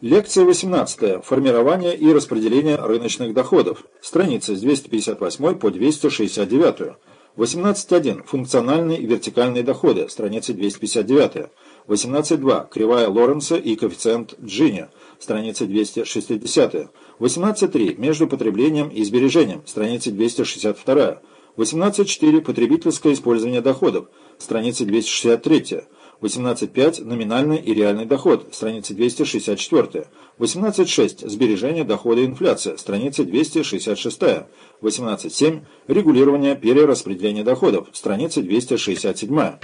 Лекция 18. Формирование и распределение рыночных доходов. Страницы с 258 по 269. 18.1. Функциональные и вертикальные доходы. Страница 259. 18.2. Кривая Лоренца и коэффициент Джини. Страница 260. 18.3. Между потреблением и сбережением. Страница 262. 18.4. Потребительское использование доходов. Страница 263. 18.5. Номинальный и реальный доход. Страница 264. 18.6. Сбережение дохода и инфляция. Страница 266. 18.7. Регулирование перераспределения доходов. Страница 267.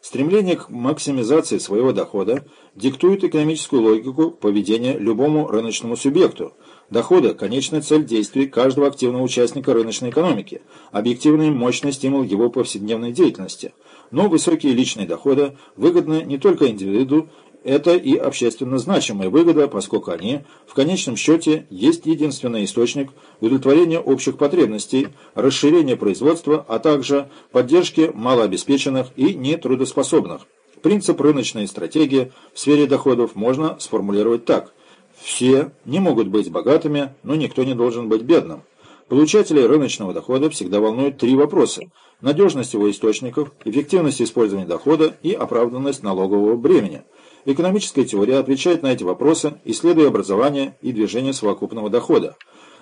Стремление к максимизации своего дохода диктует экономическую логику поведения любому рыночному субъекту. Доходы – конечная цель действий каждого активного участника рыночной экономики, объективный мощный стимул его повседневной деятельности – но высокие личные доходы выгодны не только индивиду, это и общественно значимая выгода, поскольку они, в конечном счете, есть единственный источник удовлетворения общих потребностей, расширения производства, а также поддержки малообеспеченных и нетрудоспособных. Принцип рыночной стратегии в сфере доходов можно сформулировать так. Все не могут быть богатыми, но никто не должен быть бедным. Получателей рыночного дохода всегда волнуют три вопроса – надежность его источников, эффективность использования дохода и оправданность налогового бремени. Экономическая теория отвечает на эти вопросы, исследуя образование и движение совокупного дохода.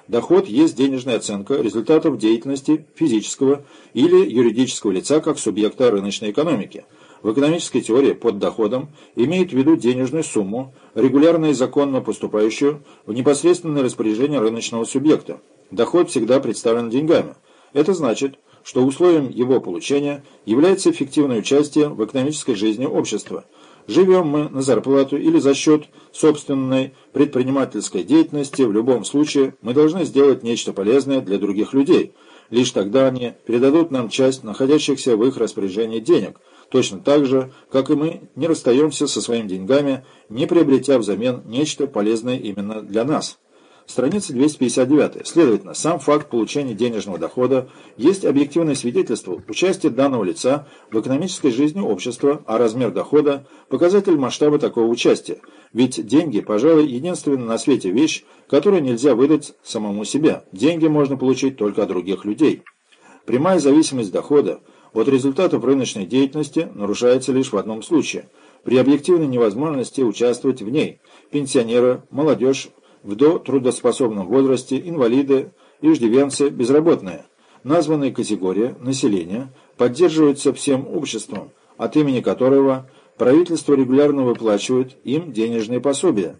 Доход есть денежная оценка результатов деятельности физического или юридического лица как субъекта рыночной экономики. В экономической теории под доходом имеют в виду денежную сумму, регулярно и законно поступающую в непосредственное распоряжение рыночного субъекта. Доход всегда представлен деньгами. Это значит, что условием его получения является эффективное участие в экономической жизни общества. Живем мы на зарплату или за счет собственной предпринимательской деятельности, в любом случае мы должны сделать нечто полезное для других людей. Лишь тогда они передадут нам часть находящихся в их распоряжении денег, точно так же, как и мы не расстаемся со своими деньгами, не приобретя взамен нечто полезное именно для нас. Страница 259. Следовательно, сам факт получения денежного дохода есть объективное свидетельство участия данного лица в экономической жизни общества, а размер дохода – показатель масштаба такого участия. Ведь деньги, пожалуй, единственная на свете вещь, которую нельзя выдать самому себе. Деньги можно получить только от других людей. Прямая зависимость дохода от результатов рыночной деятельности нарушается лишь в одном случае – при объективной невозможности участвовать в ней. Пенсионеры, молодежь, в дотрудоспособном возрасте, инвалиды, иждивенцы, безработные. Названная категория населения поддерживается всем обществом, от имени которого правительство регулярно выплачивает им денежные пособия.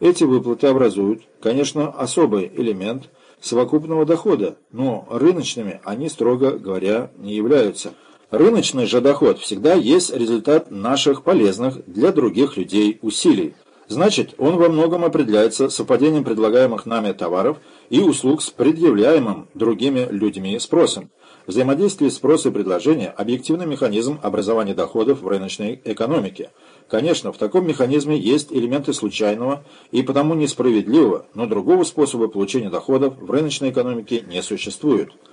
Эти выплаты образуют, конечно, особый элемент совокупного дохода, но рыночными они, строго говоря, не являются. Рыночный же доход всегда есть результат наших полезных для других людей усилий. Значит, он во многом определяется совпадением предлагаемых нами товаров и услуг с предъявляемым другими людьми спросом. Взаимодействие спроса и предложения – объективный механизм образования доходов в рыночной экономике. Конечно, в таком механизме есть элементы случайного и потому несправедливого, но другого способа получения доходов в рыночной экономике не существует.